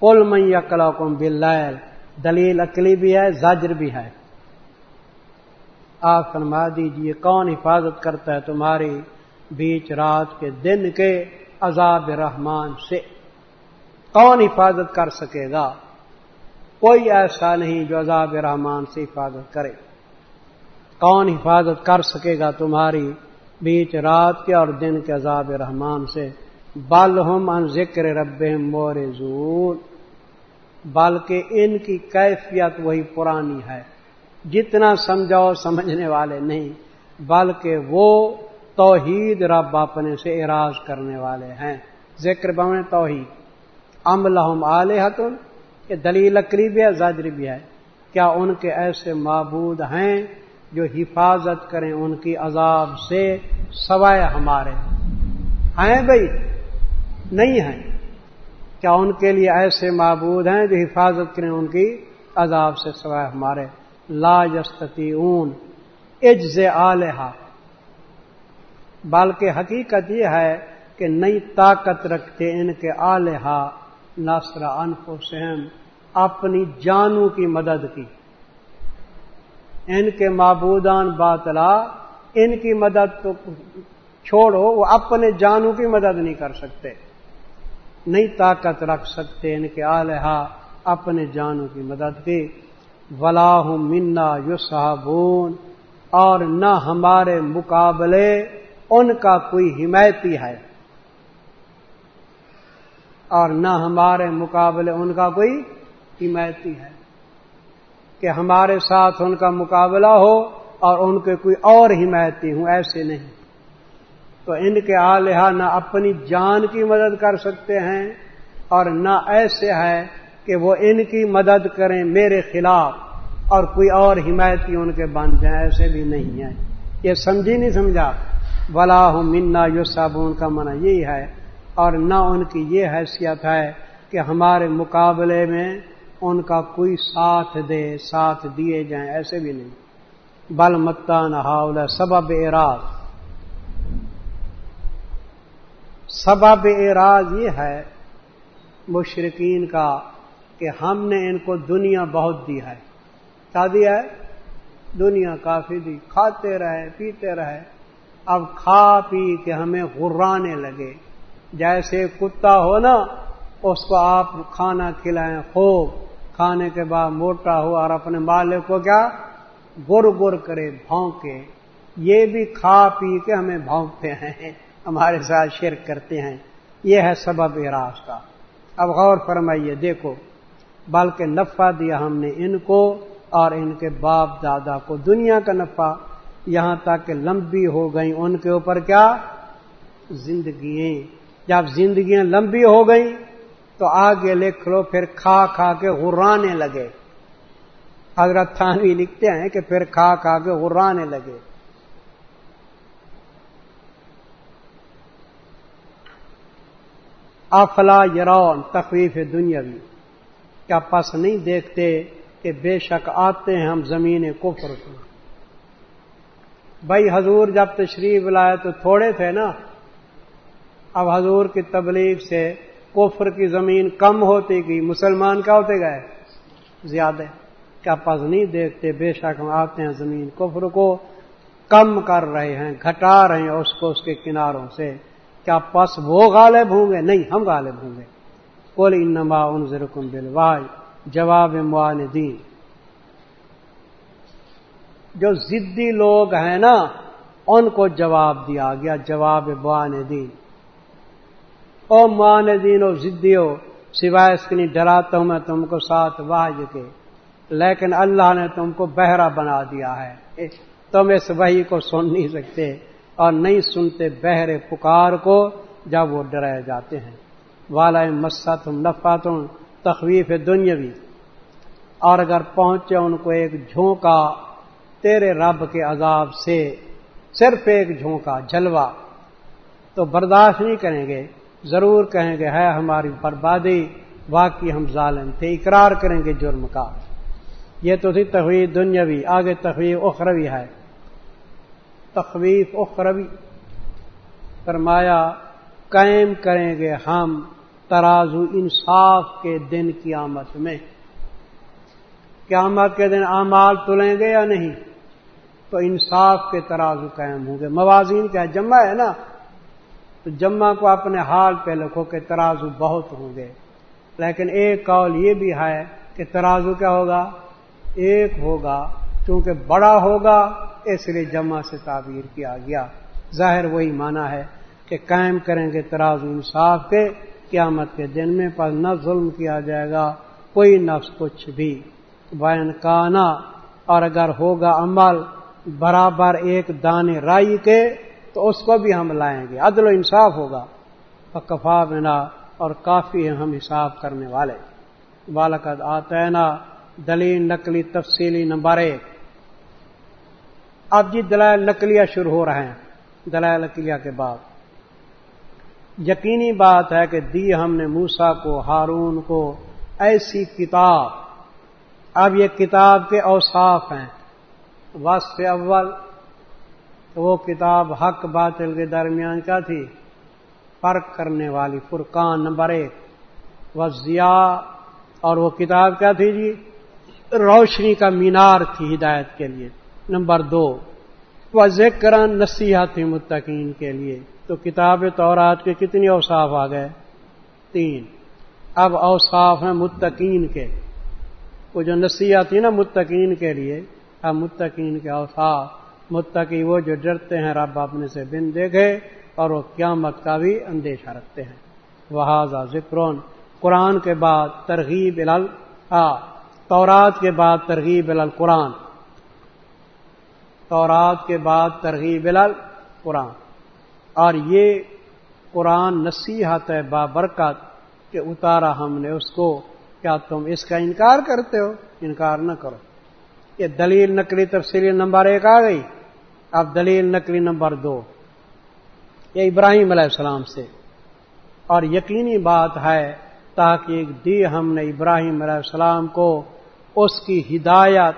کل من یقلا کم دلیل اکلی بھی ہے زاجر بھی ہے۔ آپ فرما دیجیے، کون حفاظت کرتا ہے تمہاری بیچ رات کے دن کے عذاب رحمان سے؟ کون حفاظت کر سکے گا؟ کوئی ایسا نہیں جو عذاب رحمان سے حفاظت کرے۔ کون حفاظت کر سکے گا تمہاری بیچ رات کے اور دن کے عذاب رحمان سے؟ بل ہم ان ذکر رب مور بلکہ ان کی کیفیت وہی پرانی ہے۔ جتنا سمجھاؤ، سمجھنے والے نہیں، بلکہ وہ توحید رب اپنے سے اراض کرنے والے ہیں۔ ذکر بمن توحید۔ ام لہم حتن یہ دلیل لکڑی بھی ہے زاجری بھی ہے۔ کیا ان کے ایسے معبود ہیں جو حفاظت کریں ان کی عذاب سے سوائے ہمارے؟ ہیں بھائی نہیں ہیں۔ کیا ان کے لیے ایسے معبود ہیں جو حفاظت کریں ان کی عذاب سے سوائے ہمارے؟ لا اون اجز آلحا بلکہ حقیقت یہ ہے کہ نئی طاقت رکھتے ان کے آلحا نصر انفسہم۔ اپنی جانوں کی مدد کی۔ ان کے معبودان باطلا، ان کی مدد تو چھوڑو، وہ اپنے جانوں کی مدد نہیں کر سکتے۔ نہیں طاقت رکھ سکتے، ان کے آلحا اپنے جانوں کی مدد کی ولاح منا یو صحابون اور نہ ہمارے مقابلے ان کا کوئی حمایتی ہے۔ اور نہ ہمارے مقابلے ان کا کوئی حمایتی ہے۔ کہ ہمارے ساتھ ان کا مقابلہ ہو اور ان کے کوئی اور حمایتی ہوں، ایسے نہیں۔ تو ان کے آلیہ نہ اپنی جان کی مدد کر سکتے ہیں اور نہ ایسے ہے کہ وہ ان کی مدد کریں میرے خلاف اور کوئی اور حمایتی ان کے بن جائیں، ایسے بھی نہیں ہیں۔ یہ سمجھی نہیں سمجھا؟ بلا ہوں منا یو صابن کا منع یہی ہے اور نہ ان کی یہ حیثیت ہے کہ ہمارے مقابلے میں ان کا کوئی ساتھ دے، ساتھ دیے جائیں، ایسے بھی نہیں۔ بل متا نہ سبب اراض سبب اراض یہ ہے مشرقین کا کہ ہم نے ان کو دنیا بہت دی ہے۔ کیا دیا ہے؟ دنیا کافی دی۔ کھاتے رہے، پیتے رہے۔ اب کھا پی کے ہمیں غرانے لگے۔ جیسے کتا ہو نا، اس کو آپ کھانا کھلائیں خوب۔ کھانے کے بعد موٹا ہو اور اپنے مالک کو کیا؟ گر گر کرے، بھونکے۔ یہ بھی کھا پی کے ہمیں بھونکتے ہیں۔ ہمارے ساتھ شرک کرتے ہیں۔ یہ ہے سبب اراض کا۔ اب غور فرمائیے، دیکھو، بلکہ نفع دیا ہم نے ان کو اور ان کے باپ دادا کو۔ دنیا کا نفع یہاں تک کہ لمبی ہو گئی ان کے اوپر کیا؟ زندگی جب زندگیاں لمبی ہو گئیں تو آگے لکھ لو، پھر کھا کھا کے غرانے لگے۔ حضرت تھانوی لکھتے ہیں کہ پھر کھا کھا کے غرانے لگے۔ افلا یرون، تخویف دنیاوی۔ کیا پس نہیں دیکھتے کہ بے شک آتے ہیں ہم زمین کفر کو؟ بھائی حضور جب تشریف لائے تو تھوڑے تھے نا۔ اب حضور کی تبلیغ سے کفر کی زمین کم ہوتی گئی، مسلمان کیا ہوتے گئے؟ زیادہ۔ کیا پس نہیں دیکھتے بے شک ہم آتے ہیں زمین کفر کو؟ کم کر رہے ہیں، گھٹا رہے ہیں اس کو، اس کے کناروں سے۔ کیا پس وہ غالب ہوں گے؟ نہیں، ہم غالب ہوں گے۔ کل انما ان ضرکم بلوائے جواب معاندین۔ جو ضدی لوگ ہیں نا، ان کو جواب دیا گیا، جواب معاندین۔ او مان دین و ضدیو سوائے اس کے لیے ڈراتا ہوں میں تم کو ساتھ واج کے۔ لیکن اللہ نے تم کو بہرا بنا دیا ہے۔ تم اس وحی کو سن نہیں سکتے۔ اور نہیں سنتے بہرے پکار کو، جب وہ ڈرائے جاتے ہیں۔ والا مسا تم نفا تم تخویف دنیاوی اور اگر پہنچے ان کو ایک جھونکا تیرے رب کے عذاب سے، صرف ایک جھونکا جلوا تو برداشت نہیں کریں گے۔ ضرور کہیں گے، ہے ہماری بربادی، واقعی ہم ظالم تھے۔ اقرار کریں گے جرم کا۔ یہ تو تھی تخویف دنیاوی، آگے تخویف اخروی ہے۔ تخویف اخروی۔ فرمایا، قائم کریں گے ہم ترازو انصاف کے دن قیامت میں۔ قیامت کے دن اعمال تلیں گے یا نہیں؟ تو انصاف کے ترازو قائم ہوں گے۔ موازین کیا جمع ہے نا؟ تو جمع کو اپنے حال پہ لکھو کہ ترازو بہت ہوں گے۔ لیکن ایک قول یہ بھی ہے کہ ترازو کیا ہوگا؟ ایک ہوگا کیونکہ بڑا ہوگا، اس لیے جمع سے تعبیر کیا گیا۔ ظاہر وہی مانا ہے کہ قائم کریں گے ترازو انصاف کے، قیامت کے دن میں پر نہ ظلم کیا جائے گا، کوئی نفس کچھ بھی۔ بین کانا، اور اگر ہوگا عمل برابر ایک دانے رائی کے، تو اس کو بھی ہم لائیں گے۔ عدل و انصاف ہوگا۔ کفا بنا، اور کافی ہم حساب کرنے والے۔ بالکد آتینا دلیل نقلی تفصیلی نمبر ایک۔ اب جی دلائل نقلیہ شروع ہو رہے ہیں، دلائل نقلیہ کے بعد۔ یقینی بات ہے کہ دی ہم نے موسا کو، ہارون کو ایسی کتاب، اب یہ کتاب کے اوصاف ہیں۔ وصف اول، وہ کتاب حق باطل کے درمیان کیا تھی؟ فرق کرنے والی، فرقان نمبر ایک۔ وہ اور وہ کتاب کیا تھی جی؟ روشنی کا مینار تھی ہدایت کے لیے۔ نمبر دو۔ وہ ذکر نصیحت تھی متقین کے لیے۔ تو کتاب تورات کے کتنی اوصاف آ گئے؟ تین۔ اب اوصاف ہیں متقین کے۔ وہ جو نصیحت تھی نا متقین کے لیے، اب متقین کے اوصاف۔ متقی وہ جو ڈرتے ہیں رب اپنے سے بن دیکھے اور وہ قیامت کا بھی اندیشہ رکھتے ہیں۔ وہ ذکرون قرآن کے بعد ترغیب الل تورات کے بعد ترغیب الل قرآن تورات کے بعد ترغیب الل قرآن۔ اور یہ قرآن نصیحت ہے بابرکت کہ اتارا ہم نے اس کو۔ کیا تم اس کا انکار کرتے ہو؟ انکار نہ کرو۔ یہ دلیل نقلی تفصیلی نمبر ایک آ گئی۔ اب دلیل نقلی نمبر دو۔ یہ ابراہیم علیہ السلام سے۔ اور یقینی بات ہے، تاکہ دی ہم نے ابراہیم علیہ السلام کو، اس کی ہدایت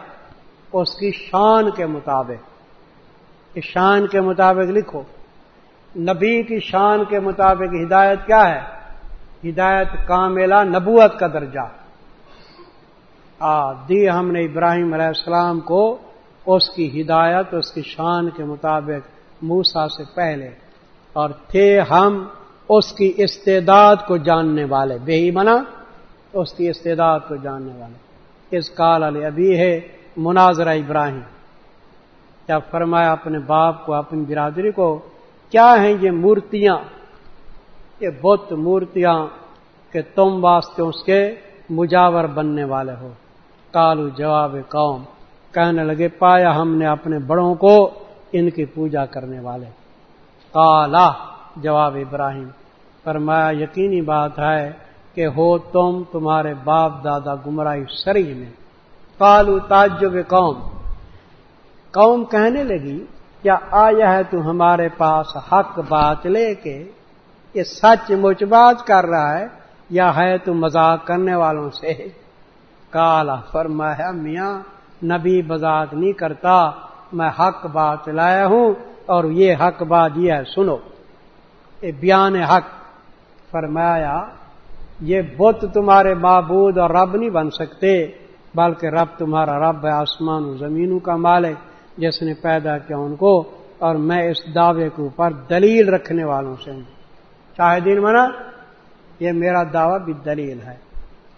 اس کی شان کے مطابق شان کے مطابق لکھو۔ نبی کی شان کے مطابق ہدایت کیا ہے؟ ہدایت کاملہ نبوت کا درجہ۔ آ، دی ہم نے ابراہیم علیہ السلام کو اس کی ہدایت، اس کی شان کے مطابق موسا سے پہلے، اور تھے ہم اس کی استعداد کو جاننے والے۔ بے ہی منا اس کی استعداد کو جاننے والے۔ اس کال علی ابھی ہے مناظرہ ابراہیم۔ کیا فرمایا اپنے باپ کو، اپنی برادری کو، کیا ہیں یہ مورتیاں؟ یہ بت مورتیاں کہ تم واسطے اس کے مجاور بننے والے ہو۔ کالو جواب قوم، کہنے لگے، پایا ہم نے اپنے بڑوں کو ان کی پوجا کرنے والے۔ کالا جواب ابراہیم، فرمایا، یقینی بات ہے کہ ہو تم تمہارے باپ دادا گمراہی سری میں۔ کالو تعجب قوم۔ قوم کہنے لگی، کیا آیا ہے تو ہمارے پاس حق بات لے کے؟ یہ سچ مچ بات کر رہا ہے یا ہے تو مذاق کرنے والوں سے؟ کالا فرمایا، میاں، نبی مذاق نہیں کرتا، میں حق بات لایا ہوں اور یہ حق بات یہ ہے، سنو۔ یہ بیان حق۔ فرمایا، یہ بت تمہارے معبود اور رب نہیں بن سکتے۔ بلکہ رب تمہارا رب ہے، آسمان و زمینوں کا مالک، جس نے پیدا کیا ان کو، اور میں اس دعوے کے اوپر دلیل رکھنے والوں سے ہوں۔ شاہدین منا، یہ میرا دعویٰ بھی دلیل ہے۔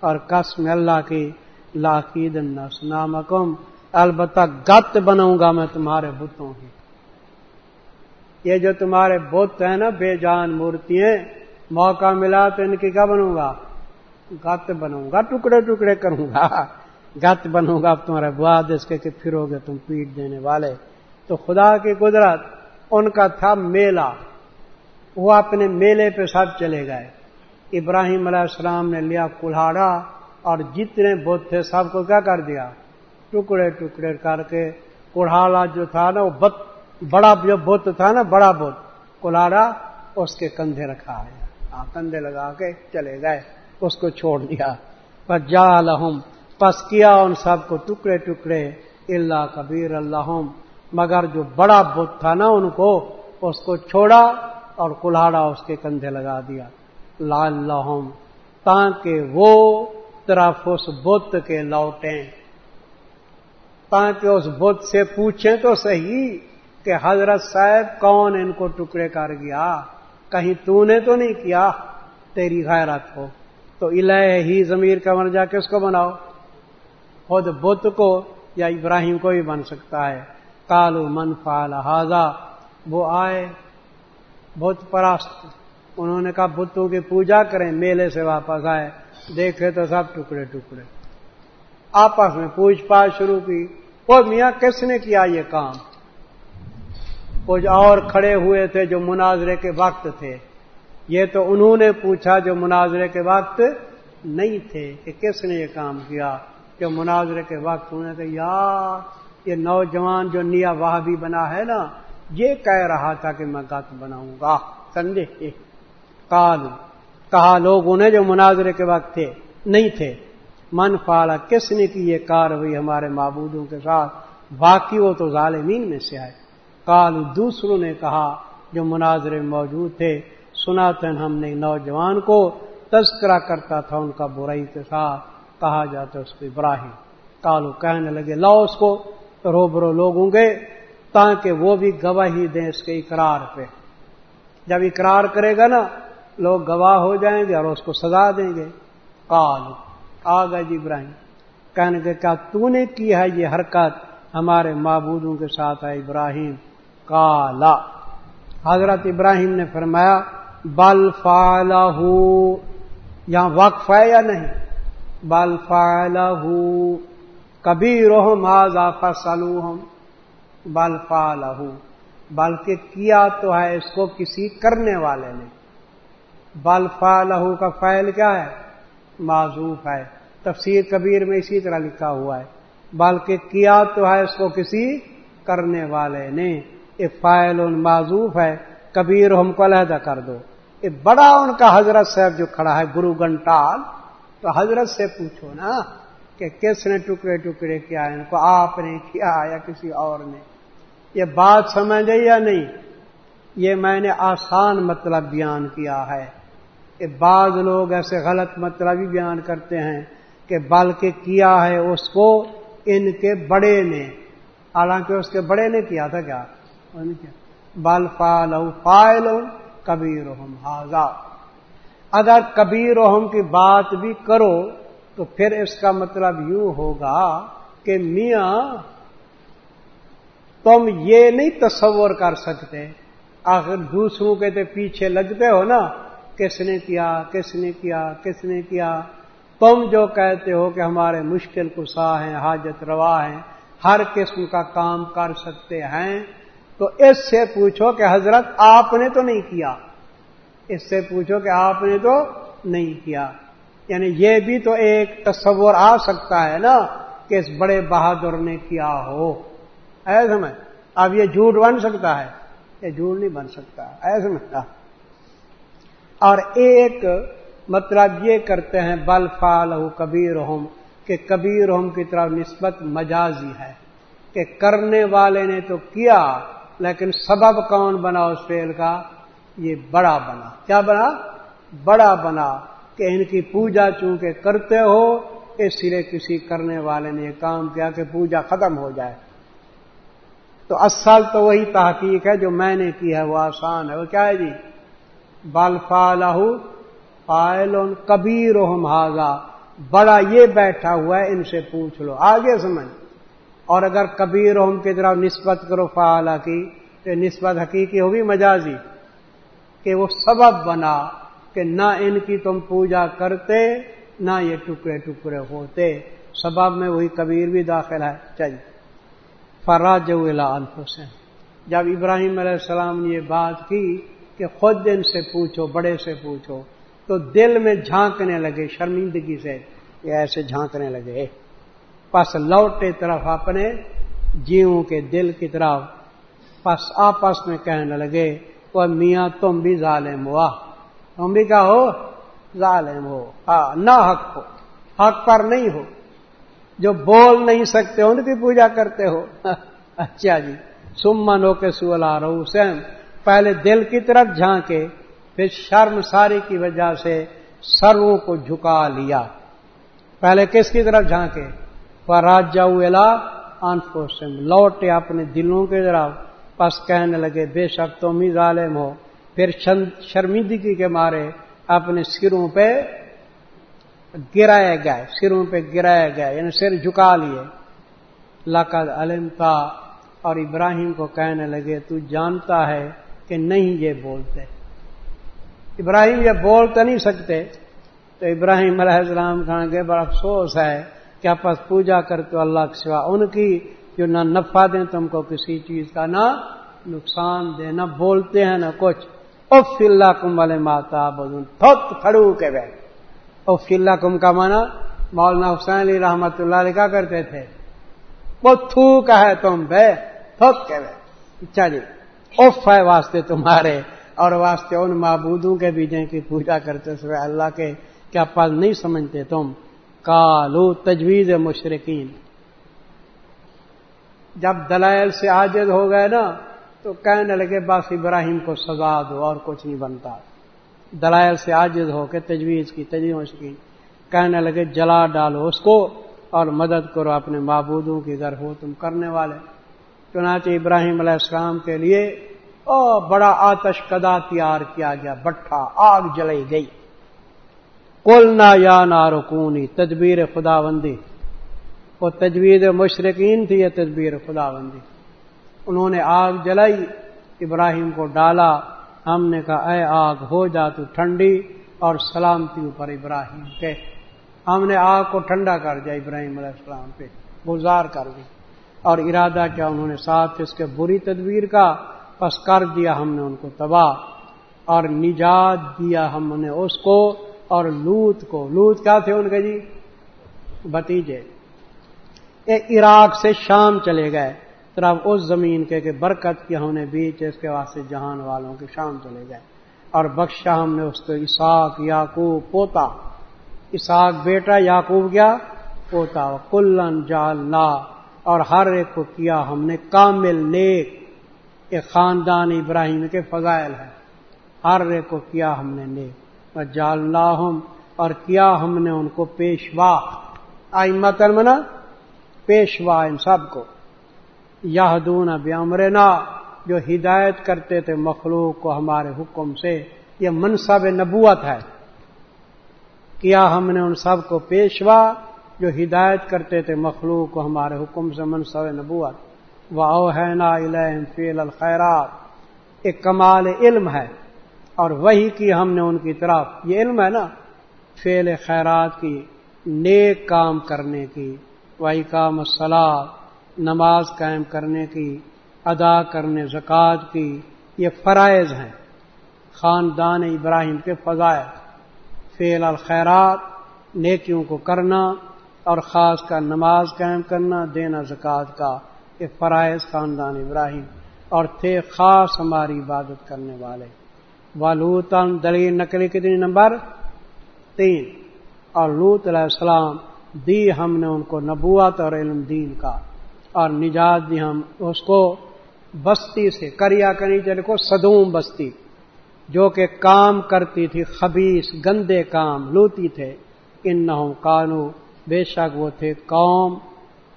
اور قسم اللہ کی، لاقید نامکم، البتہ گت بناؤں گا میں تمہارے بتوں کی۔ یہ جو تمہارے بت ہیں نا، بے جان مورتی موقع ملا تو ان کی کیا بنوں گا؟ گت بناؤں گا، ٹکڑے ٹکڑے کروں گا۔ گت بنوں گا اب تمہارے بعد اس کے کہ پھرو گے تم پیٹ دینے والے۔ تو خدا کی قدرت ان کا تھا میلہ۔ وہ اپنے میلے پہ سب چلے گئے۔ ابراہیم علیہ السلام نے لیا کلاڑا اور جتنے بت تھے سب کو کیا کر دیا؟ ٹکڑے ٹکڑے کر کے کڑھاڑا جو تھا نا، وہ بت، بڑا جو بت تھا نا، بڑا بت کلاڑا اس کے کندھے رکھا ہے۔ کندھے لگا کے چلے گئے، اس کو چھوڑ دیا۔ پر جا لہم پس کیا ان سب کو ٹکڑے ٹکڑے اللہ کبیر اللہ مگر جو بڑا بت تھا نا ان کو، اس کو چھوڑا اور کلاڑا اس کے کندھے لگا دیا۔ لال لہم تاکہ وہ طرف اس بت کے لوٹیں۔ تاکہ اس بت سے پوچھیں تو صحیح کہ حضرت صاحب کون ان کو ٹکڑے کر گیا؟ کہیں تو نے تو نہیں کیا؟ تیری غیرت ہو۔ تو الہ ہی ضمیر کا مرجا کس کو بناؤ؟ خود بت کو یا ابراہیم کو بھی بن سکتا ہے۔ کالو من فال ہاضا وہ آئے، بت پرست۔ انہوں نے کہا، بتوں کی پوجا کریں، میلے سے واپس آئے۔ دیکھے تو سب ٹکڑے ٹکڑے۔ آپس میں پوچھ پاچھ شروع کی، وہ میاں، کس نے کیا یہ کام؟ کچھ اور کھڑے ہوئے تھے جو مناظرے کے وقت تھے۔ یہ تو انہوں نے پوچھا جو مناظرے کے وقت نہیں تھے کہ کس نے یہ کام کیا۔ جو مناظرے کے وقت انہوں نے کہا یار یہ نوجوان جو نیا واہ بھی بنا ہے نا، یہ کہہ رہا تھا کہ میں گت بناؤں گا۔ سمجھے؟ کال کہا، لوگ انہیں جو مناظرے کے وقت تھے، نہیں تھے۔ من پالا کس نے کی یہ کاروائی ہمارے معبودوں کے ساتھ؟ باقی وہ تو ظالمین میں سے آئے۔ کال دوسروں نے کہا، جو مناظرے موجود تھے سنا تھا ہم نے نوجوان کو تذکرہ کرتا تھا ان کا برائی کے ساتھ۔ کہا جاتا اس کو ابراہیم۔ کالو کہنے لگے، لاؤ اس کو۔ روبرو لوگ ہوں گے تاکہ وہ بھی گواہی دیں اس کے اقرار پہ۔ جب اقرار کرے گا نا، لوگ گواہ ہو جائیں گے اور اس کو سزا دیں گے۔ کالو آ گئے جی ابراہیم۔ کہنے کے کیا تو نے کی ہے یہ حرکت؟ ہمارے معبودوں کے ساتھ ہے ابراہیم۔ کالا حضرت ابراہیم نے فرمایا، بل فالہ یہاں وقف ہے یا نہیں؟ بل فالہ کبھی روحم آزا ہم بل فالہ بلکہ کیا تو ہے اس کو کسی کرنے والے نے۔ بل فالہ کا فائل کیا ہے؟ معذوف ہے۔ تفسیر کبیر میں اسی طرح لکھا ہوا ہے۔ بلکہ کیا تو ہے اس کو کسی کرنے والے نے۔ یہ فائل ان معذوف ہے۔ کبیر ہم کو علیحدہ کر دو۔ یہ بڑا ان کا حضرت صاحب جو کھڑا ہے، گرو گنٹال تو حضرت سے پوچھو نا کہ کس نے ٹکڑے ٹکڑے کیا ان کو آپ نے کیا یا کسی اور نے؟ یہ بات سمجھ یا نہیں؟ یہ میں نے آسان مطلب بیان کیا ہے۔ کہ بعض لوگ ایسے غلط مطلب بھی بیان کرتے ہیں کہ بلکہ کیا ہے اس کو ان کے بڑے نے۔ حالانکہ اس کے بڑے نے کیا تھا کیا؟ بل فال فائل کبیر حاضا اگر کبیر کی بات بھی کرو تو پھر اس کا مطلب یوں ہوگا کہ میاں، تم یہ نہیں تصور کر سکتے۔ آخر دوسروں کے تو پیچھے لگتے ہو نا، کس نے کیا، کس نے کیا، کس نے کیا۔ تم جو کہتے ہو کہ ہمارے مشکل کسا ہیں، حاجت روا ہیں، ہر قسم کا کام کر سکتے ہیں، تو اس سے پوچھو کہ حضرت آپ نے تو نہیں کیا۔ اس سے پوچھو کہ آپ نے تو نہیں کیا۔ یعنی یہ بھی تو ایک تصور آ سکتا ہے نا کہ اس بڑے بہادر نے کیا ہو۔ ایسے میں اب یہ جھوٹ بن سکتا ہے۔ یہ جھوٹ نہیں بن سکتا۔ ایسے میں اور ایک مطلب یہ کرتے ہیں، بل فال کبیر ہوم کہ کبیر ہوم کی طرف نسبت مجازی ہے۔ کہ کرنے والے نے تو کیا، لیکن سبب کون بنا اس فیل کا؟ یہ بڑا بنا۔ کیا بنا؟ بڑا بنا کہ ان کی پوجا چونکہ کرتے ہو، اس لیے کسی کرنے والے نے یہ کام کیا کہ پوجا ختم ہو جائے۔ تو اصل تو وہی تحقیق ہے جو میں نے کی ہے، وہ آسان ہے۔ وہ کیا ہے جی؟ بال فالح فائل کبیر حاضا بڑا یہ بیٹھا ہوا ہے، ان سے پوچھ لو۔ آگے سمجھ۔ اور اگر کبیر کی طرف نسبت کرو فعلا کی، تو نسبت حقیقی ہوگی مجازی۔ کہ وہ سبب بنا کہ نہ ان کی تم پوجا کرتے، نہ یہ ٹکڑے ٹکڑے ہوتے۔ سبب میں وہی کبیر بھی داخل ہے۔ چلیے فراج انفسن جب ابراہیم علیہ السلام نے یہ بات کی کہ خود ان سے پوچھو، بڑے سے پوچھو، تو دل میں جھانکنے لگے، شرمندگی سے یہ ایسے جھانکنے لگے۔ پس لوٹے طرف اپنے جیوں کے دل کی طرف، پس آپس میں کہنے لگے وہ میاں تم بھی ظالم ہوا تم بھی کیا ہو ظالم ہو ہاں نہ حق ہو حق پر نہیں ہو جو بول نہیں سکتے ان کی پوجا کرتے ہو اچھا جی سمن ہو کے سولا رہو سیم پہلے دل کی طرف جھانکے پھر شرم ساری کی وجہ سے سروں کو جھکا لیا پہلے کس کی طرف جھانکے راجا انفوسم لوٹے اپنے دلوں کے طرف پس کہنے لگے، بے شک تم ہی ظالم ہو۔ پھر شرمندگی کے مارے اپنے سروں پہ گرائے گئے، سروں پہ گرائے گئے یعنی سر جھکا لیے۔ لقد علم کا اور ابراہیم کو کہنے لگے، تو جانتا ہے کہ نہیں یہ بولتے۔ ابراہیم یہ بول تو نہیں سکتے۔ تو ابراہیم علیہ السلام کہاں گے بڑا افسوس ہے کہ آپس پوجا کرتے اللہ کے سوا۔ ان کی جو نہ نفع دیں تم کو کسی چیز کا نہ نقصان دے، نہ بولتے ہیں، نہ کچھ۔ اف اللہ کم والے ماتا بول کھڑو کے بیٹھ۔ اف اللہ کم کا مانا مولانا حسین علی رحمت اللہ لکھا کرتے تھے۔ وہ تھوک ہے تم بے، تھوک کے بے اچھا جی۔ اف ہے واسطے تمہارے اور واسطے ان معبودوں کے بھی جن کی پوجا کرتے سوے اللہ کے کیا پاس نہیں سمجھتے تم۔ کالو تجویز مشرقین جب دلائل سے عاجد ہو گئے نا، تو کہنے لگے، بس ابراہیم کو سزا دو، اور کچھ نہیں بنتا۔ دلائل سے عاجد ہو کے، تجویز کی تجویز کی۔ کہنے لگے، جلا ڈالو اس کو، اور مدد کرو اپنے معبودوں کی گر ہو تم کرنے والے۔ چنانچہ ابراہیم علیہ السلام کے لیے، او، بڑا آتش کدا تیار کیا گیا۔ بٹھا، آگ جلائی گئی۔ کل نہ یا نارکونی، تدبیر خدا بندی وہ تجوید مشرقین تھی یہ تدبیر خدا بندی انہوں نے آگ جلائی، ابراہیم کو ڈالا، ہم نے کہا، اے آگ، ہو جا تو ٹھنڈی اور سلامتی اوپر ابراہیم کے۔ ہم نے آگ کو ٹھنڈا کر دیا، ابراہیم علیہ السلام پہ گزار کر دی۔ اور ارادہ کیا انہوں نے؟ ساتھ اس کے بری تدبیر کا پس کر دیا، ہم نے ان کو تباہ۔ اور نجات دیا ہم نے اس کو اور لوت کو۔ لوت کیا تھے ان کے جی؟ بتیجے عراق سے شام چلے گئے۔ طرف اس زمین کے کہ برکت کی ہم نے بیچ اس کے واسطے جہان والوں کے شام چلے گئے۔ اور بخشا ہم نے اس کو اساق یاقوب پوتا۔ اساق بیٹا یاقوب گیا، پوتا کلن جال اور ہر ایک کو کیا ہم نے کامل نیک، ایک خاندان ابراہیم کے فضائل ہے ہر ایک کو کیا ہم نے نیک۔ جال اور کیا ہم نے ان کو پیشوا۔ آئی مترمنا پیشوا ان سب کو۔ یادون بیامرنا جو ہدایت کرتے تھے مخلوق کو ہمارے حکم سے۔ یہ منصب نبوت ہے۔ کیا ہم نے ان سب کو پیشوا جو ہدایت کرتے تھے مخلوق کو ہمارے حکم سے منصب نبوت؟ وہ اوہینا فیل الخیرات ایک کمال علم ہے۔ اور وہی کی ہم نے ان کی طرف، یہ علم ہے نا فیل خیرات کی، نیک کام کرنے کی۔ وہی کام سلاد نماز قائم کرنے کی، ادا کرنے، زکوٰۃ کی، یہ فرائض ہیں۔ خاندان ابراہیم کے فضائل فیل الخیرات، نیکیوں کو کرنا اور خاص کا نماز قائم کرنا، دینا، زکوٰۃ کا، یہ فرائض خاندان ابراہیم۔ اور تھے خاص ہماری عبادت کرنے والے۔ والوتن دلیل نقلی کتنی نمبر؟ تین۔ اور لوت علیہ السلام دی ہم نے ان کو نبوت اور علم دین کا، اور نجات دی ہم اس کو بستی سے، کریا کرنی چلے کو سدوم بستی، جو کہ کام کرتی تھی خبیص گندے کام، لوتی تھے۔ ان نہ کانو، بے شک وہ تھے قوم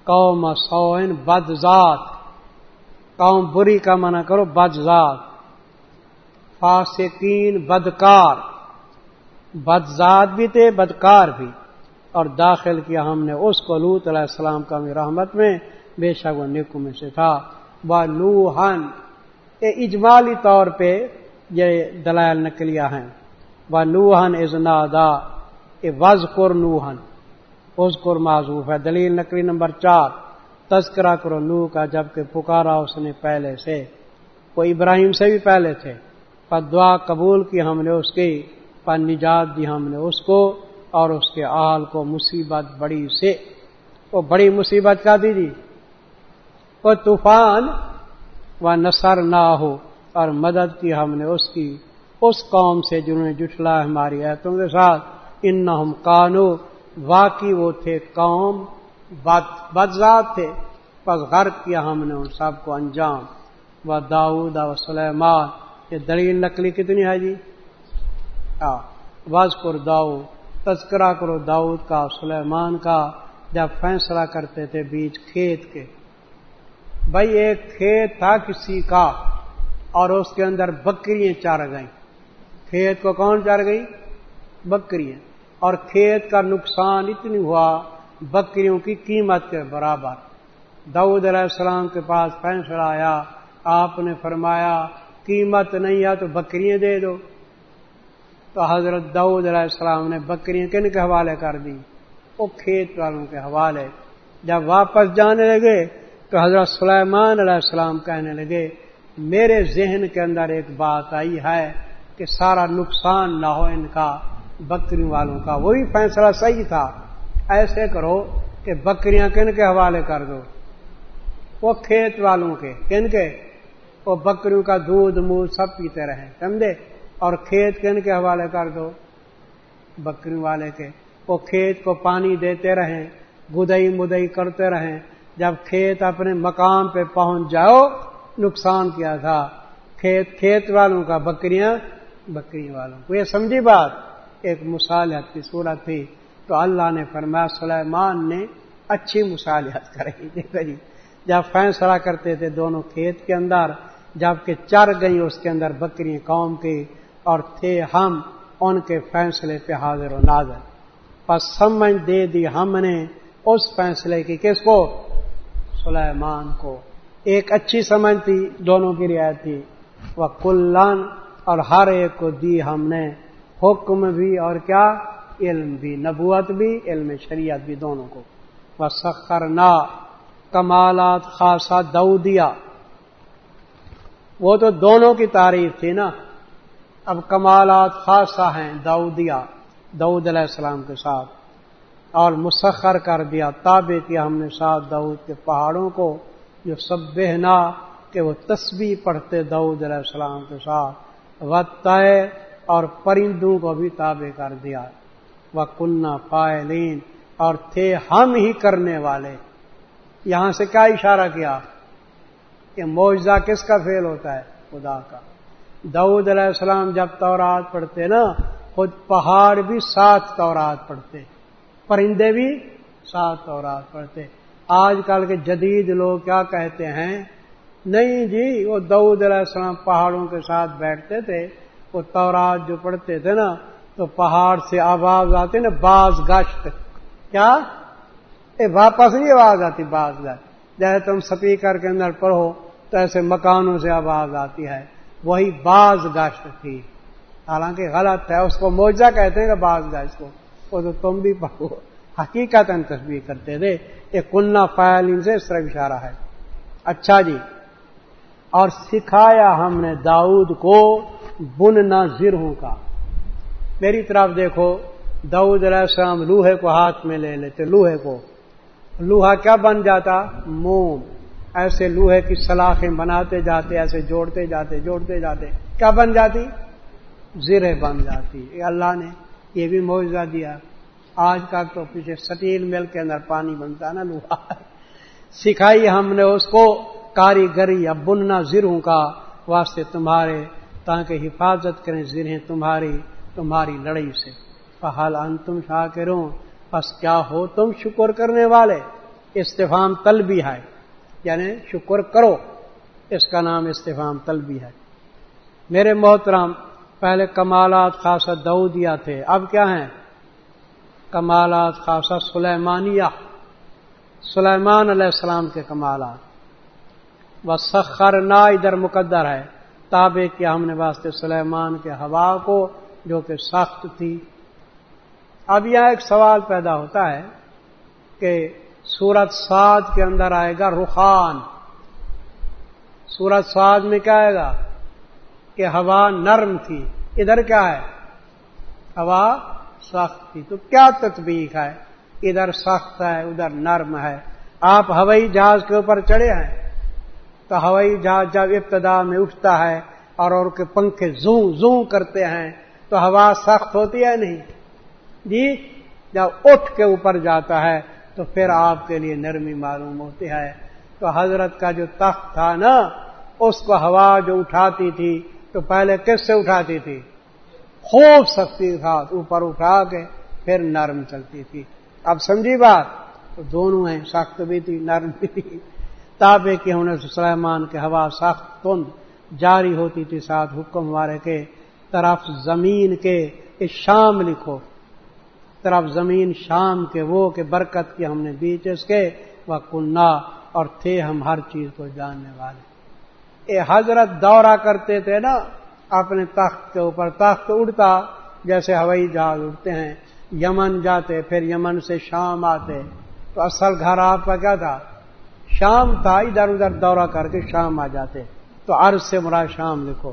قوم سوئن، بد ذات۔ قوم بری کا منع کرو، بد ذات۔ فاسقین، بدکار۔ بد ذات بھی تھے، بدکار بھی۔ اور داخل کیا ہم نے اس کو لوت علیہ السلام کا رحمت میں، بے شک وہ نکو میں سے تھا۔ وہ لوہن اجمالی طور پہ یہ دلائل نکلیا ہیں۔ وہ نوہن ازنادا اے وز کر نوہن اس کر معذوف ہے۔ دلیل نقلی نمبر چار، تذکرہ کرو نو کا جبکہ پکارا اس نے پہلے سے۔ وہ ابراہیم سے بھی پہلے تھے۔ پر دعا قبول کی ہم نے اس کی پر نجات دی ہم نے اس کو۔ اور اس کے آل کو مصیبت بڑی سے، وہ بڑی مصیبت کا دی۔ جی وہ طوفان و نثر نہ ہو اور مدد کی ہم نے اس کی، اس قوم سے جنہوں نے جٹلا ہماری ایتوں کے ساتھ۔ ان ہم کانو واقعی وہ تھے قوم بدذات تھے۔ پس غرق کیا ہم نے ان سب کو انجام۔ و داؤد و سلیمان، یہ دلیل نقلی کتنی ہے جی؟ واز پر داؤ تذکرہ کرو، داؤد کا، سلیمان کا، جب فیصلہ کرتے تھے بیچ کھیت کے۔ بھائی ایک کھیت تھا کسی کا اور اس کے اندر بکریاں چار گئیں۔ کھیت کو کون چار گئی؟ بکریاں۔ اور کھیت کا نقصان اتنی ہوا، بکریوں کی قیمت کے برابر۔ دعود علیہ السلام کے پاس فیصلہ آیا، آپ نے فرمایا، قیمت نہیں ہے تو بکریاں دے دو۔ تو حضرت دعود علیہ السلام نے بکریاں کن کے حوالے کر دی؟ وہ کھیت والوں کے حوالے۔ جب واپس جانے لگے تو حضرت سلیمان علیہ السلام کہنے لگے، میرے ذہن کے اندر ایک بات آئی ہے کہ سارا نقصان نہ ہو ان کا بکری والوں کا۔ وہی فیصلہ صحیح تھا۔ ایسے کرو کہ بکریاں کن کے حوالے کر دو۔ وہ کھیت والوں کے، کن کے؟ وہ بکریوں کا دودھ مود سب پیتے رہیں۔ سمجھے؟ اور کھیت کن کے حوالے کر دو؟ بکری والے کے۔ وہ کھیت کو پانی دیتے رہیں گدئی مدئی کرتے رہیں۔ جب کھیت اپنے مقام پہ پہنچ جاؤ، نقصان کیا تھا؟ کھیت کھیت والوں کا، بکریاں، بکری والوں کو۔ یہ سمجھی بات ایک مصالحت کی صورت تھی۔ تو اللہ نے فرمایا، سلیمان نے اچھی مصالحت کری دیکھو جی جب فیصلہ کرتے تھے دونوں کھیت کے اندر جبکہ چر گئی اس کے اندر بکری قوم کی۔ اور تھے ہم، ان کے فیصلے پہ حاضر و نازر پس سمجھ دے دی ہم نے اس فیصلے کی کس کو؟ سلیمان کو۔ ایک اچھی سمجھ تھی، دونوں کی رعایت تھی۔ وہ کلن اور ہر ایک کو دی ہم نے۔ حکم بھی اور کیا؟ علم بھی، نبوت بھی، علم شریعت بھی دونوں کو۔ وہ سخر نہ کمالات خاصا دودیا وہ تو دونوں کی تعریف تھی نا۔ اب کمالات خاصا ہیں داؤدیا دعود علیہ السلام کے ساتھ، اور مسخر کر دیا، تابع کیا ہم نے ساتھ دعود کے پہاڑوں کو، جو سب بہنا کہ وہ تسبیح پڑھتے دعود علیہ السلام کے ساتھ و اور پرندوں کو بھی تابع کر دیا۔ وہ کنہ فائلین اور تھے ہم ہی کرنے والے۔ یہاں سے کیا اشارہ کیا؟ کہ معجزہ کس کا فیل ہوتا ہے؟ خدا کا۔ دعود علیہ السلام جب تورات پڑھتے نا، خود پہاڑ بھی سات تورات پڑھتے پرندے بھی سات تورات پڑھتے آج کل کے جدید لوگ کیا کہتے ہیں، نہیں جی وہ دعود علیہ السلام پہاڑوں کے ساتھ بیٹھتے تھے، وہ تورات جو پڑھتے تھے نا، تو پہاڑ سے آواز آتی نا، باز گشت۔ کیا؟ اے واپس نہیں آواز آتی، باز گشت۔ جیسے تم سپیکر کے اندر پڑھو، تو ایسے مکانوں سے آواز آتی ہے۔ وہی باز گشت تھی۔ حالانکہ غلط ہے، اس کو موجہ کہتے ہیں کہ باز گشت کو۔ وہ تو تم بھی پڑھو۔ حقیقت تصویر کرتے تھے۔ یہ کنہ فائل ان سے اس طرح اشارہ ہے۔ اچھا جی اور سکھایا ہم نے داؤد کو بننا زرہوں کا۔ میری طرف دیکھو، داؤد علیہ السلام لوہے کو ہاتھ میں لے لیتے، لوہے کو۔ لوہا کیا بن جاتا؟ موم۔ ایسے لوہے کی سلاخیں بناتے جاتے، ایسے جوڑتے جاتے جوڑتے جاتے۔ کیا بن جاتی؟ زرے بن جاتی۔ اللہ نے یہ بھی معاوضہ دیا۔ آج کا تو پیچھے سٹیل مل کے اندر پانی بنتا نا لوہا۔ سکھائی ہم نے اس کو، کاریگری یا بننا زروں کا واسطے تمہارے، تاکہ حفاظت کریں زرہیں تمہاری تمہاری لڑائی سے۔ فحال ان تم شاہ کروں بس کیا ہو تم شکر کرنے والے؟ استفام طلبی ہے۔ یعنی شکر کرو، اس کا نام استفام طلبی ہے۔ میرے محترم، پہلے کمالات خاصا دعودیا تھے، اب کیا ہیں؟ کمالات خاصا سلیمانیہ۔ سلیمان علیہ السلام کے کمالات۔ و سخر نا ادھر مقدر ہے، تابع کیا ہم نے واسطے سلیمان کے ہوا کو، جو کہ سخت تھی۔ اب یہاں ایک سوال پیدا ہوتا ہے کہ سورت سعد کے اندر آئے گا رخان۔ سورت سعد میں کیا آئے گا؟ کہ ہوا نرم تھی۔ ادھر کیا ہے؟ ہوا سخت تھی۔ تو کیا تطبیق ہے؟ ادھر سخت ہے، ادھر نرم ہے۔ آپ ہوائی جہاز کے اوپر چڑھے ہیں، تو ہوائی جہاز جب ابتدا میں اٹھتا ہے اور اور کے پنکھے زوں زوں کرتے ہیں، تو ہوا سخت ہوتی ہے نہیں؟ جی جب اٹھ کے اوپر جاتا ہے تو پھر آپ کے لیے نرمی معلوم ہوتی ہے۔ تو حضرت کا جو تخت تھا نا، اس کو ہوا جو اٹھاتی تھی، تو پہلے کس سے اٹھاتی تھی؟ خوب سختی کے ساتھ اوپر اٹھا کے پھر نرم چلتی تھی۔ اب سمجھی بات، تو دونوں ہیں، سخت بھی تھی، نرم بھی تھی۔ تابے کے ہونے سے سلیمان کے ہوا سخت تند، جاری ہوتی تھی، ساتھ حکم والے کے، طرف زمین کے شام لکھو۔ طرف زمین، شام کے وہ کہ برکت کی ہم نے بیچ اس کے وہ کنہ اور تھے ہم ہر چیز کو جاننے والے۔ اے حضرت، دورہ کرتے تھے نا، اپنے تخت کے اوپر، تخت اڑتا، جیسے ہوائی جہاز اڑتے ہیں، یمن جاتے، پھر یمن سے شام آتے۔ تو اصل گھر آپ کا کیا تھا؟ شام تھا، ادھر ادھر دورہ کر کے شام آ جاتے۔ تو عرض سے مرا شام لکھو۔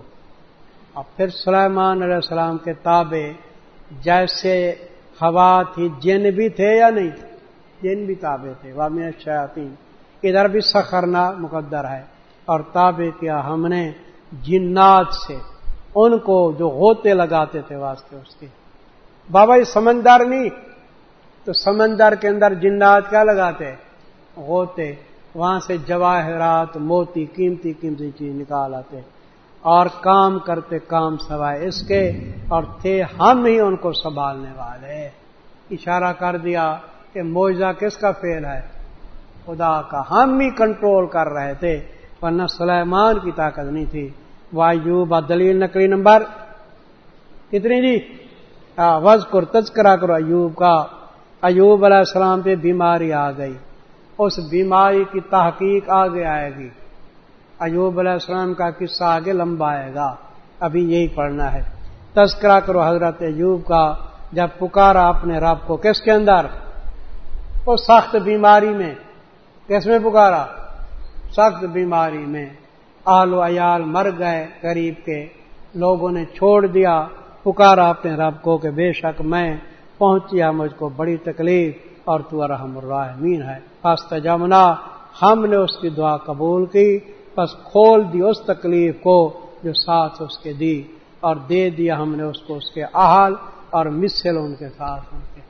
اور پھر سلیمان علیہ السلام کے تابے جیسے ہوا تھی، جن بھی تھے یا نہیں جن بھی تابے تھے۔ وامن شیاتی ادھر بھی سخرنا مقدر ہے۔ اور تابے کیا ہم نے جنات سے، ان کو جو ہوتے لگاتے تھے واسطے اس کے۔ بابا، یہ سمندر نہیں۔ تو سمندر کے اندر جنات کیا لگاتے؟ ہوتے وہاں سے جواہرات، موتی، قیمتی قیمتی چیز نکال آتے۔ اور کام کرتے کام سوائے اس کے، اور تھے ہم ہی ان کو سنبھالنے والے۔ اشارہ کر دیا کہ موجہ کس کا فیل ہے؟ خدا کا۔ ہم ہی کنٹرول کر رہے تھے، ورنہ سلیمان کی طاقت نہیں تھی۔ وایوب، دلیل نقلی نمبر کتنی جی؟ وز کر تذکرہ کرو ایوب کا۔ ایوب علیہ السلام پہ بیماری آ گئی۔ اس بیماری کی تحقیق آگے آئے گی۔ ایوب علیہ السلام کا قصہ آگے لمبا آئے گا۔ ابھی یہی پڑھنا ہے۔ تذکرہ کرو حضرت ایوب کا، جب پکارا اپنے رب کو، کس کے اندر؟ وہ سخت بیماری میں۔ کس میں پکارا؟ سخت بیماری میں۔ آل و عیال مر گئے غریب کے۔ لوگوں نے چھوڑ دیا۔ پکارا اپنے رب کو کہ بے شک میں پہنچیا مجھ کو بڑی تکلیف اور تو رحم الراحمین ہے۔ پس جمنا ہم نے اس کی دعا قبول کی۔ بس کھول دی اس تکلیف کو جو ساتھ اس کے دی اور دے دیا ہم نے اس کو اس کے احال اور مسل ان کے ساتھ ان کے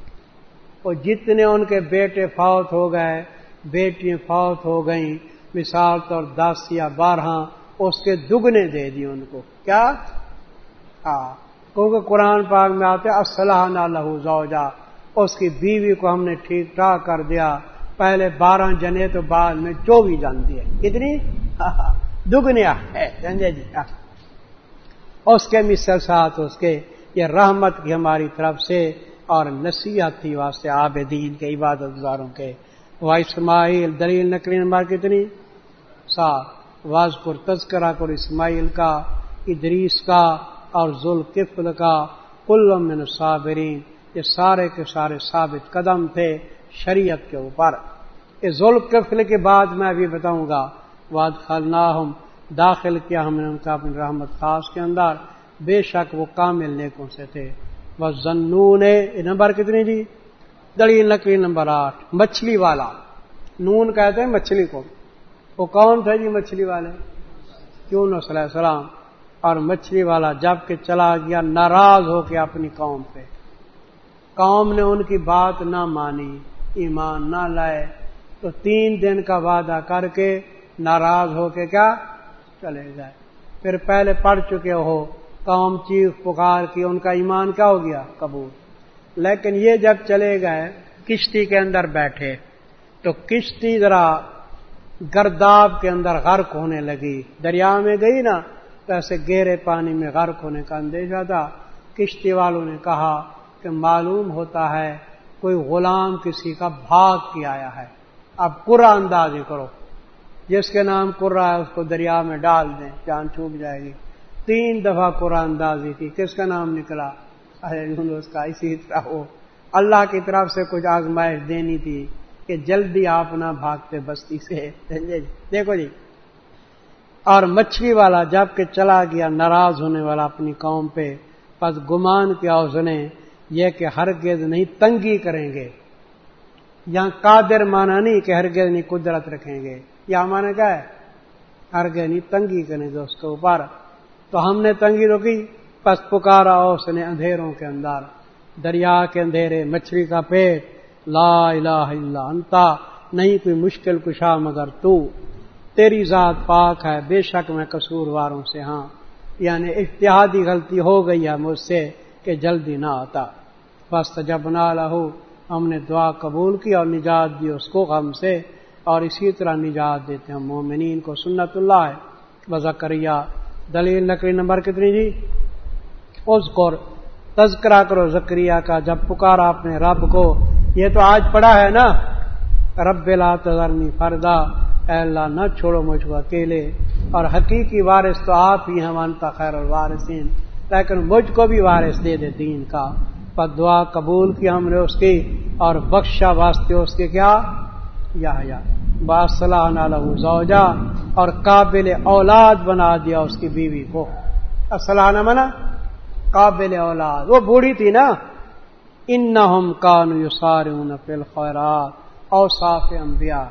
وہ جتنے ان کے بیٹے فوت ہو گئے، بیٹیاں فوت ہو گئیں، مثال طور دس یا بارہ، اس کے دگنے دے دی ان کو۔ کیا؟ ہاں کیونکہ قرآن پاک میں آتے اسلح نہ لہو زوجا۔ اس کی بیوی کو ہم نے ٹھیک ٹھاک کر دیا۔ پہلے بارہ جنے تو بعد میں چوبیس جان دیے کتنی؟ دگنیا ہے جی اس کے مثل ساتھ، اس کے یہ رحمت کی ہماری طرف سے اور نصیحت تھی واسطے عابدین کے عبادت گزاروں کے۔ وہ اسماعیل، دلیل نقلی نمبر کتنی؟ سات۔ واز پر تذکرہ کر اسماعیل کا، ادریس کا اور ذوالقفل کا۔ کل من صابرین یہ سارے کے سارے ثابت قدم تھے شریعت کے اوپر۔ اس ذوالقفل کے بعد میں ابھی بتاؤں گا۔ واد خلنا داخل کیا ہم نے ان کا اپنی رحمت خاص کے اندر۔ بے شک وہ کامل نیکوں سے تھے۔ وہ زنون نمبر کتنی جی دڑی لکڑی نمبر آٹھ، مچھلی والا۔ نون کہتے ہیں مچھلی کو۔ وہ کون تھے جی مچھلی والے؟ کیوں علیہ السلام۔ اور مچھلی والا جبکہ چلا گیا، ناراض ہو کے اپنی قوم پہ۔ قوم نے ان کی بات نہ مانی، ایمان نہ لائے۔ تو تین دن کا وعدہ کر کے ناراض ہو کے کیا چلے گئے پھر پہلے پڑھ چکے ہو، قوم چیخ پکار کی، ان کا ایمان کیا ہو گیا؟ قبول۔ لیکن یہ جب چلے گئے، کشتی کے اندر بیٹھے، تو کشتی ذرا گرداب کے اندر غرق ہونے لگی۔ دریا میں گئی نا، تو ایسے گہرے پانی میں غرق ہونے کا اندیشہ تھا۔ کشتی والوں نے کہا کہ معلوم ہوتا ہے، کوئی غلام کسی کا بھاگ کی آیا ہے۔ اب پورا اندازی کرو۔ جس کے نام کرا ہے اس کو دریا میں ڈال دیں، جان چھوٹ جائے گی۔ تین دفعہ قرآن اندازی کی کس کا نام نکلا؟ اس کا۔ اسی طرح ہو اللہ کی طرف سے کچھ آزمائش دینی تھی کہ جلدی آپ نہ بھاگتے بستی سے۔ جی؟ دیکھو جی۔ اور مچھلی والا جبکہ چلا گیا، ناراض ہونے والا اپنی قوم پہ بس گمان کیا اس نے؟ یہ کہ ہرگز نہیں تنگی کریں گے۔ یہاں قادر مانا نہیں کہ ہرگز نہیں قدرت رکھیں گے۔ یا مانا کیا ہے ہرگز نہیں، تنگی کریں گے اس کے اوپر تو ہم نے تنگی روکی، پس پکارا اس نے اندھیروں کے اندر۔ دریا کے اندھیرے، مچھلی کا پیٹ۔ لا الہ الا انتا نہیں کوئی مشکل کشا مگر تو۔ تیری ذات پاک ہے، بے شک میں قصور واروں سے ہاں۔ یعنی اتحادی غلطی ہو گئی ہے مجھ سے کہ جلدی نہ آتا۔ بس جب نہ لہو ہم نے دعا قبول کی اور نجات دی اس کو غم سے۔ اور اسی طرح نجات دیتے ہیں مومنین کو سنت اللہ ہے۔ بذکریہ دلیل نقری نمبر کتنی جی؟ اس کو تذکرہ کرو زکریہ کا جب پکارا اپنے رب کو۔ یہ تو آج پڑا ہے نا؟ رب لا تذرنی فردا، اے اللہ نہ چھوڑو مجھ کو اکیلے۔ اور حقیقی وارث تو آپ ہی ہیں مانتا خیر الوارثین۔ لیکن مجھ کو بھی وارث دے دے دین کا۔ پر دعا قبول کی ہم نے اس کی، اور بخشا واسطے اس کے کیا؟ یا باصلاح زوجا اور قابل اولاد بنا دیا اس کی بیوی کو۔ اصلاح نہ منا، قابل اولاد۔ وہ بوڑھی تھی نا۔ ان کان یو سارے فل خیرات او صاف انبیاء،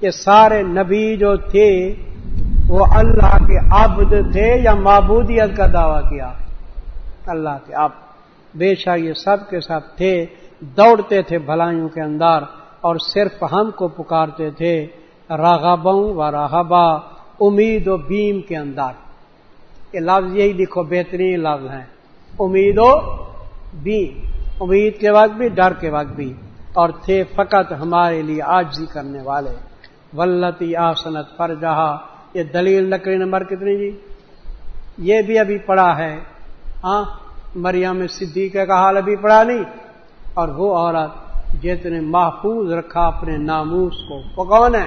یہ سارے نبی جو تھے، وہ اللہ کے عبد تھے یا معبودیت کا دعویٰ کیا۔ اللہ کے عبد۔ بے شک یہ سب کے سب تھے، دوڑتے تھے بھلائیوں کے اندر۔ اور صرف ہم کو پکارتے تھے راغبوں و راہبا امید و بیم کے اندر۔ یہ لفظ یہی لکھو بہترین لفظ ہیں۔ امید و بیم۔ امید کے وقت بھی، ڈر کے وقت بھی۔ اور تھے فقط ہمارے لیے آج ہی کرنے والے۔ ولتی آسنت پر جہاں یہ دلیل لکڑی نمبر کتنی جی؟ یہ بھی ابھی پڑا ہے۔ ہاں مریم صدیقہ کا حال ابھی پڑا نہیں۔ اور وہ عورت جتنے محفوظ رکھا اپنے ناموس کو۔ وہ کون ہے؟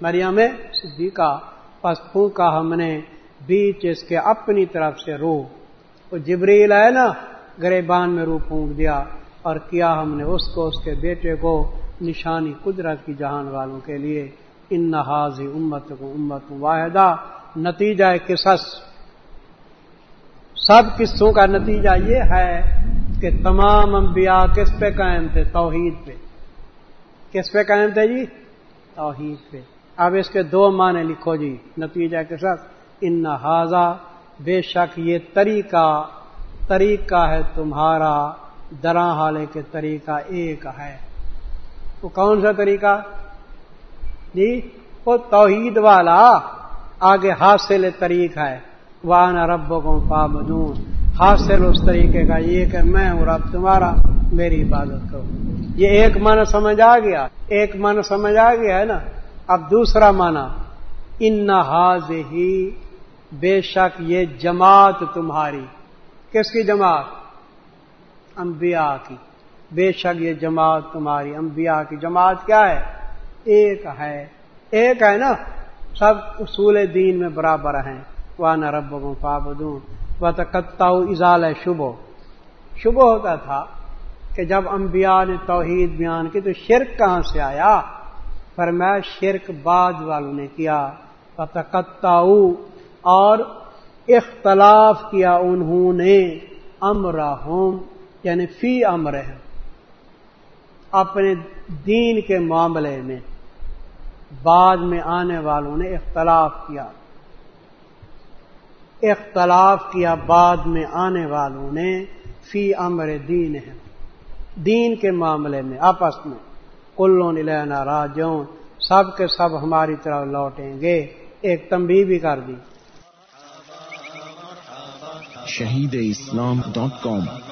مریم صدیقہ۔ پس پھونکا ہم نے بیچ اس کے اپنی طرف سے روح۔ وہ جبریل ہے نا، گریبان میں روح پھونک دیا اور کیا ہم نے اس کو، اس کے بیٹے کو نشانی قدرت کی جہان والوں کے لیے۔ ان نحاظی امت کو امت واحدہ۔ نتیجہ قصص۔ سب قصوں کا نتیجہ یہ ہے کہ تمام انبیاء کس پہ قائم تھے؟ توحید پہ۔ کس پہ قائم تھے جی؟ توحید پہ۔ اب اس کے دو معنی لکھو جی نتیجہ کے ساتھ۔ ان حاضہ بے شک یہ طریقہ طریقہ ہے تمہارا درا حالے کے طریقہ ایک ہے۔ وہ کون سا طریقہ؟ جی وہ توحید والا، آگے حاصل طریق ہے۔ وانا رب کو پابدون حاصل اس طریقے کا یہ کہ میں ہوں رب، تمہارا میری عبادت کرو۔ یہ ایک من سمجھ آ گیا۔ ایک من سمجھ آ گیا ہے نا۔ اب دوسرا مانا ان حاض ہی بے شک یہ جماعت تمہاری۔ کس کی جماعت؟ انبیاء کی۔ بے شک یہ جماعت تمہاری۔ انبیاء کی جماعت کیا ہے؟ ایک ہے۔ ایک ہے نا۔ سب اصول دین میں برابر ہیں۔ وانا رب فابدون و تکتا ازال شبو شبو ہوتا تھا کہ جب انبیاء نے توحید بیان کی تو شرک کہاں سے آیا؟ پر میں شرک بعد والوں نے کیا۔ تکتا اور اختلاف کیا انہوں نے امر یعنی فی امر اپنے دین کے معاملے میں۔ بعد میں آنے والوں نے اختلاف کیا۔ اختلاف کیا بعد میں آنے والوں نے فی امر دین ہے۔ دین کے معاملے میں آپس میں کلون لینا راجون سب کے سب ہماری طرف لوٹیں گے۔ ایک تمبی بھی کر دی۔ شہید اسلام ڈاٹ کام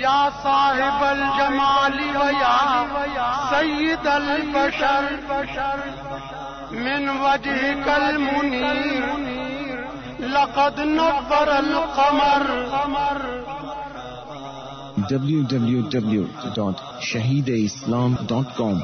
یا صاحب الجمال ویا سید البشر من وجه کل منیر لقد نظر القمر www.shahideislam.com